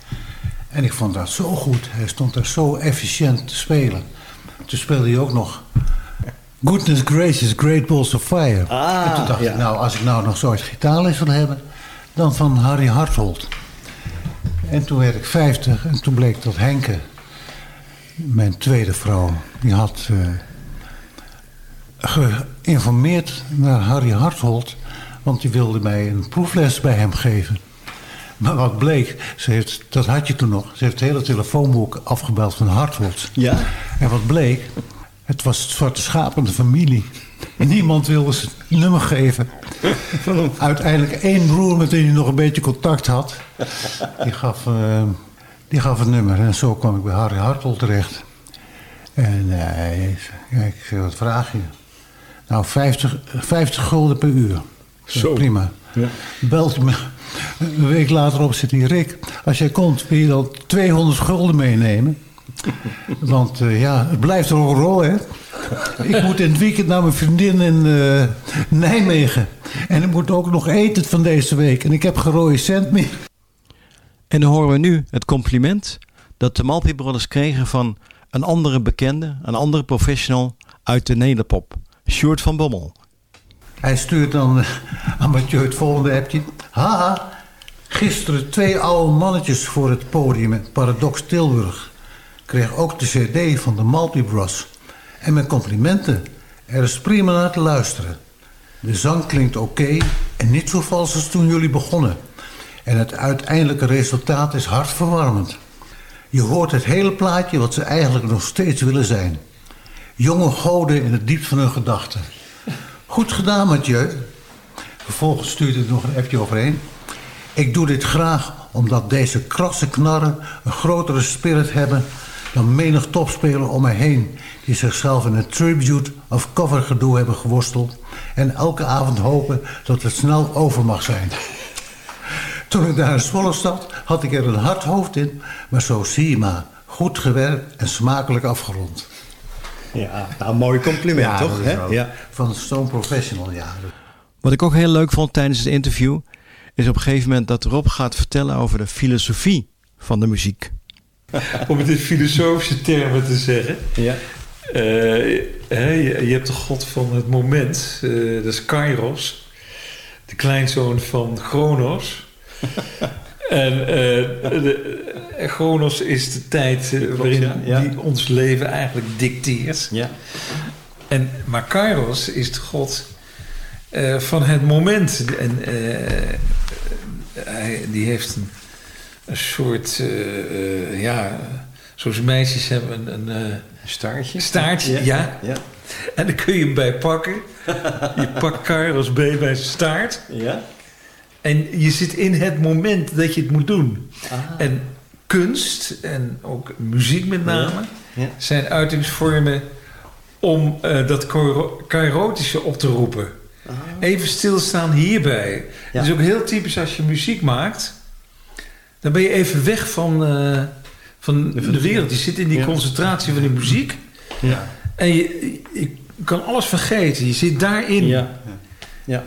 En ik vond dat zo goed. Hij stond daar zo efficiënt te spelen. Toen speelde hij ook nog Goodness Gracious, Great Balls of Fire. Ah, en toen dacht ja. ik, nou, als ik nou nog zoiets gitaarles wil hebben, dan van Harry Harthold. En toen werd ik 50 en toen bleek dat Henke, mijn tweede vrouw, die had eh, geïnformeerd naar Harry Harthold, want die wilde mij een proefles bij hem geven. Maar wat bleek, ze heeft, dat had je toen nog, ze heeft het hele telefoonboek afgebeld van Harthold. Ja? En wat bleek, het was het zwarte schaap van de familie. Niemand wilde het nummer geven. Uiteindelijk één broer met wie hij nog een beetje contact had, die gaf, eh, die gaf het nummer. En zo kwam ik bij Harry Hartol terecht. En eh, hij zei, ik zei, wat vraag je? Nou, 50, 50 gulden per uur. Zo. Prima. Ja. Belt me. Een week later op zit hij, Rick, als jij komt, wil je dan 200 gulden meenemen? Want eh, ja, het blijft ook rol, hè? Ik moet in het weekend naar mijn vriendin in eh, Nijmegen. En ik moet ook nog eten van deze week. En ik heb geen rode cent meer. En dan horen we nu het compliment dat de Malpi Brothers kregen van een andere bekende, een andere professional uit de nederpop, Sjoerd van Bommel. Hij stuurt dan eh, aan Mathieu het volgende appje. Haha, gisteren twee oude mannetjes voor het podium in Paradox Tilburg. Kreeg ook de cd van de Malpi Bros. En mijn complimenten. Er is prima naar te luisteren. De zang klinkt oké en niet zo vals als toen jullie begonnen. En het uiteindelijke resultaat is hartverwarmend. Je hoort het hele plaatje wat ze eigenlijk nog steeds willen zijn. Jonge goden in het diepst van hun gedachten. Goed gedaan, Mathieu. Vervolgens stuurde ik nog een appje overheen. Ik doe dit graag omdat deze krasse knarren een grotere spirit hebben dan menig topspeler om mij heen die zichzelf in een tribute of cover gedoe hebben geworsteld en elke avond hopen dat het snel over mag zijn. Toen ik daar in Zwolle zat, had ik er een hard hoofd in, maar zo zie je maar. Goed gewerkt en smakelijk afgerond. Ja, nou, mooi compliment, Ja, toch? Hè? Ja. Van zo'n professional, ja. Wat ik ook heel leuk vond tijdens het interview, is op een gegeven moment dat Rob gaat vertellen over de filosofie van de muziek. Om het in filosofische termen te zeggen. Ja. Eh, je, je hebt de god van het moment, eh, dat is Kairos, de kleinzoon van Chronos. en de, eh, Chronos is de tijd waarin ja, ja. die ons leven eigenlijk dicteert. Ja. En, maar Kairos is de god van het moment. En hij, die heeft een, een soort, eh, eh, ja, zoals meisjes hebben een, een eh, staartje. Staartje, Ja, ja. ja. En dan kun je hem bij pakken. Je pakt Kairos B bij zijn staart. Ja. En je zit in het moment dat je het moet doen. Ah. En kunst en ook muziek met name Ja, ja. zijn uitingsvormen om eh, dat kairo- kairotische op te roepen. Even stilstaan hierbij. Ah. Het is ook heel typisch als je muziek maakt. Dan ben je even weg van, eh, van de wereld. Je zit in die Ja. concentratie van die muziek. Ja. En je, je kan alles vergeten. Je zit daarin. Ja. Ja.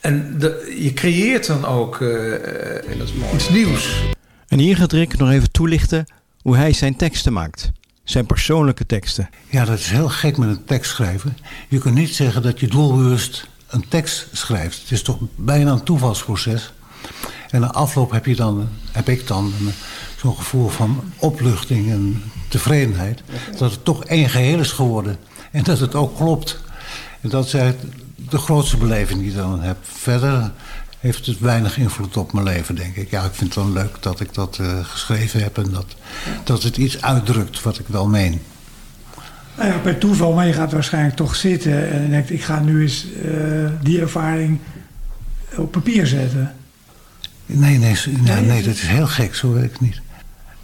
En de- je creëert dan ook eh, iets nieuws. En hier gaat Rick nog even toelichten hoe hij zijn teksten maakt. Zijn persoonlijke teksten. Ja, dat is heel gek met een tekst schrijven. Je kunt niet zeggen dat je doelbewust een tekst schrijft. Het is toch bijna een toevalsproces. En na afloop heb, je dan, heb ik dan zo'n gevoel van opluchting en tevredenheid. Dat het toch één geheel is geworden. En dat het ook klopt. En dat is de grootste beleving die je dan hebt. Verder heeft het weinig invloed op mijn leven, denk ik. Ja, ik vind het wel leuk dat ik dat eh, geschreven heb en dat, dat het iets uitdrukt wat ik wel meen. Nou ja, bij toeval, maar je gaat waarschijnlijk toch zitten en denkt, ik ga nu eens eh, die ervaring op papier zetten. Nee, nee, nee, nee, dat is heel gek, zo werkt het niet.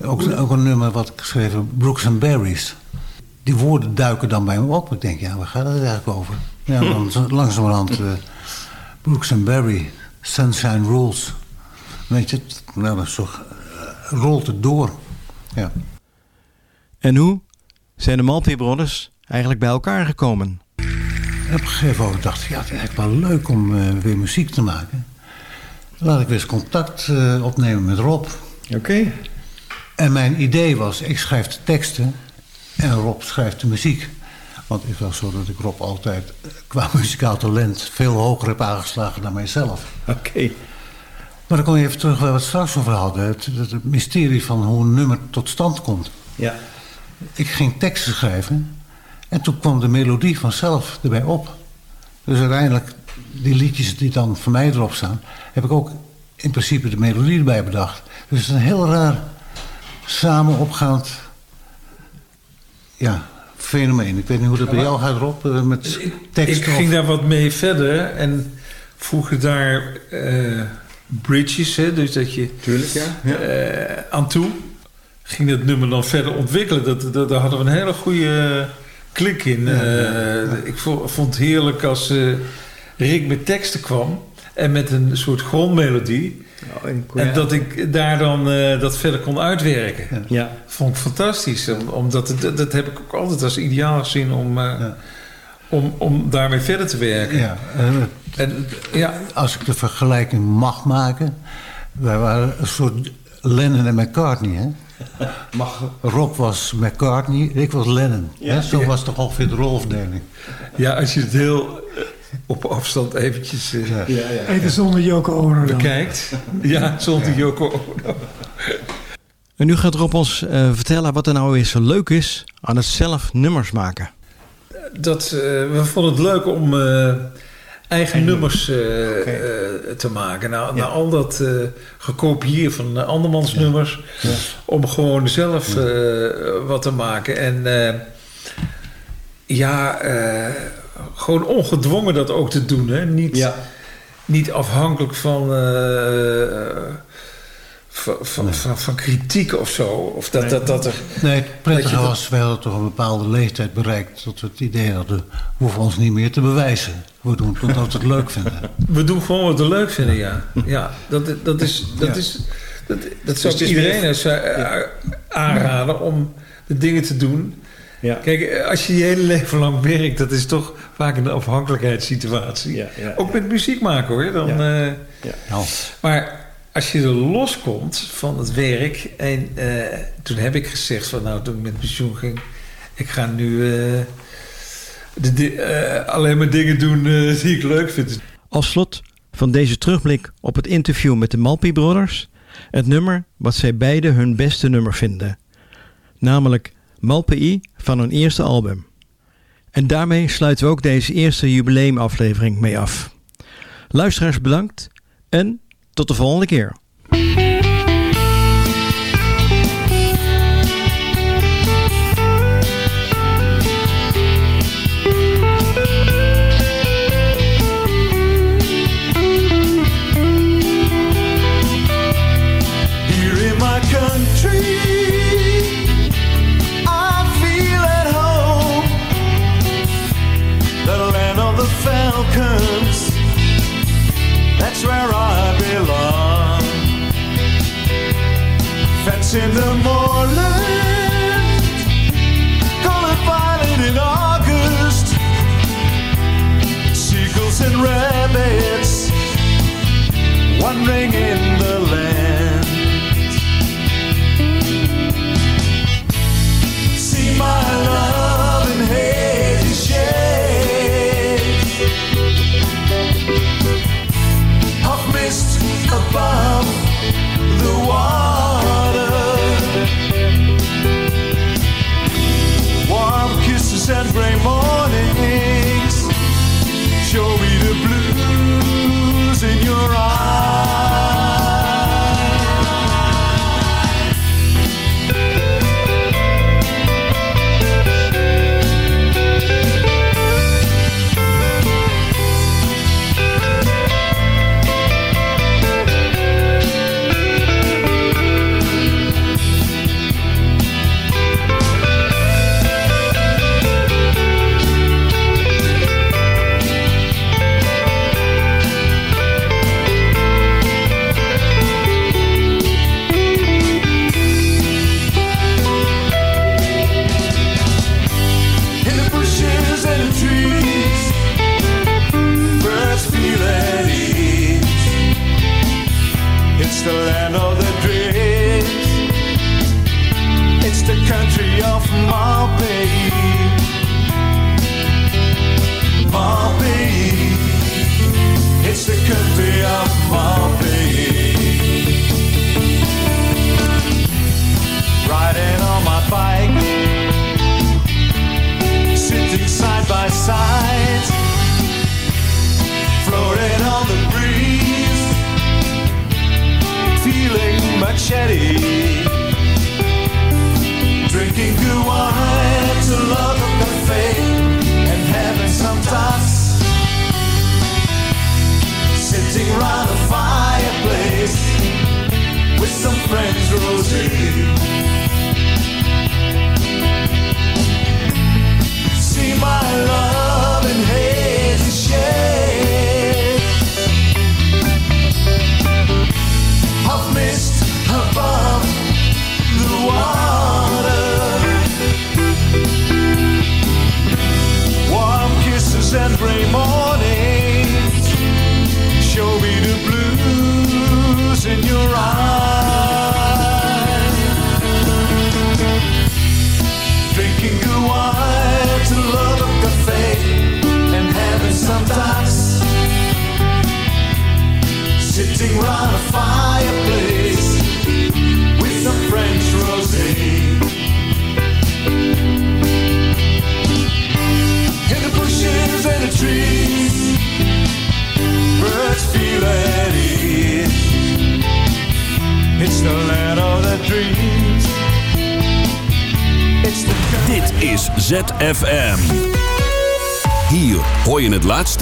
Ook, ook een nummer wat ik geschreven heb, Brooks and Berries. Die woorden duiken dan bij me op. Ik denk, ja, waar gaat het eigenlijk over? Ja, dan zo langzamerhand eh, Brooks and Berry, Sunshine Rules. Weet je, het- nou, dan zo, eh, rolt het door. Ja. En hoe zijn de Maltby Brothers eigenlijk bij elkaar gekomen? En op een gegeven moment dacht ik, ja, het is eigenlijk wel leuk om eh, weer muziek te maken. Laat ik weer eens contact eh, opnemen met Rob. Oké. En mijn idee was, ik schrijf de teksten en Rob schrijft de muziek. Want het is wel zo dat ik Rob altijd eh, qua muzikaal talent veel hoger heb aangeslagen dan mijzelf. Oké. Maar dan kom je even terug waar we het straks over hadden. Het, het, het mysterie van hoe een nummer tot stand komt. Ja. Ik ging teksten schrijven en toen kwam de melodie vanzelf erbij op. Dus uiteindelijk, die liedjes die dan voor mij erop staan, heb ik ook in principe de melodie erbij bedacht. Dus het is een heel raar samen opgaand ja, fenomeen. Ik weet niet hoe dat bij jou gaat, Rob, eh, met teksten. Ik ging daar wat mee verder en voegde daar eh, bridges, hè, dus dat je Tuurlijk, ja. eh, aan toe ging dat nummer dan verder ontwikkelen. Dat, dat, daar hadden we een hele goede klik in. Ja, ja, Eh, Ik vo- vond het heerlijk als eh, Rick met teksten kwam en met een soort grondmelodie. En dat ik daar dan eh, dat verder kon uitwerken. Ja. Vond ik fantastisch. om- Omdat het, dat, dat heb ik ook altijd als ideaal gezien om, eh, om, om daarmee verder te werken. Ja, eh, En, ja. Als ik de vergelijking mag maken. Wij waren een soort Lennon en McCartney, hè? Mag. Rob was McCartney, ik was Lennon. Ja. hè? Zo Ja. was toch ongeveer de rolverdeling. Ja, als je het heel op afstand eventjes eh, Even zonder Joko Ono dan. bekijkt. Ja, zonder Joko Ono. En nu gaat Rob ons eh, vertellen wat er nou weer zo leuk is aan het zelf nummers maken. Dat, eh, we vonden het leuk om eh, eigen nummers eh, eh, te maken. Nou, na al dat eh gekopieer van andermans nummers. Om gewoon zelf eh, wat te maken. En eh, ja, eh, gewoon ongedwongen dat ook te doen. Hè? Niet, niet afhankelijk van... eh, van, van, van, van kritiek of zo. Of dat, dat, dat er, Nee, het prettige dat je was, we hadden toch een bepaalde leeftijd bereikt... dat we het idee hadden, we hoeven ons niet meer te bewijzen. We doen het omdat we het leuk vinden. We doen gewoon wat we leuk vinden, ja. Ja, dat, dat is... Dat, Ja. is, dat, dat Dus zou ik is iedereen meer- eens eh, aanraden om de dingen te doen. Ja. Kijk, eh, als je je hele leven lang werkt, dat is toch vaak een afhankelijkheidssituatie. Ja, ja, Ook met muziek maken hoor. Dan, eh, Nou, maar als je er loskomt van het werk... en eh, toen heb ik gezegd van nou, toen ik met pensioen ging... ik ga nu eh, de, eh, alleen maar dingen doen die ik leuk vind. Als slot van deze terugblik op het interview met de Malpi Brothers... het nummer wat zij beiden hun beste nummer vinden. Namelijk Malpi van hun eerste album. En daarmee sluiten we ook deze eerste jubileumaflevering mee af. Luisteraars bedankt en tot de volgende keer.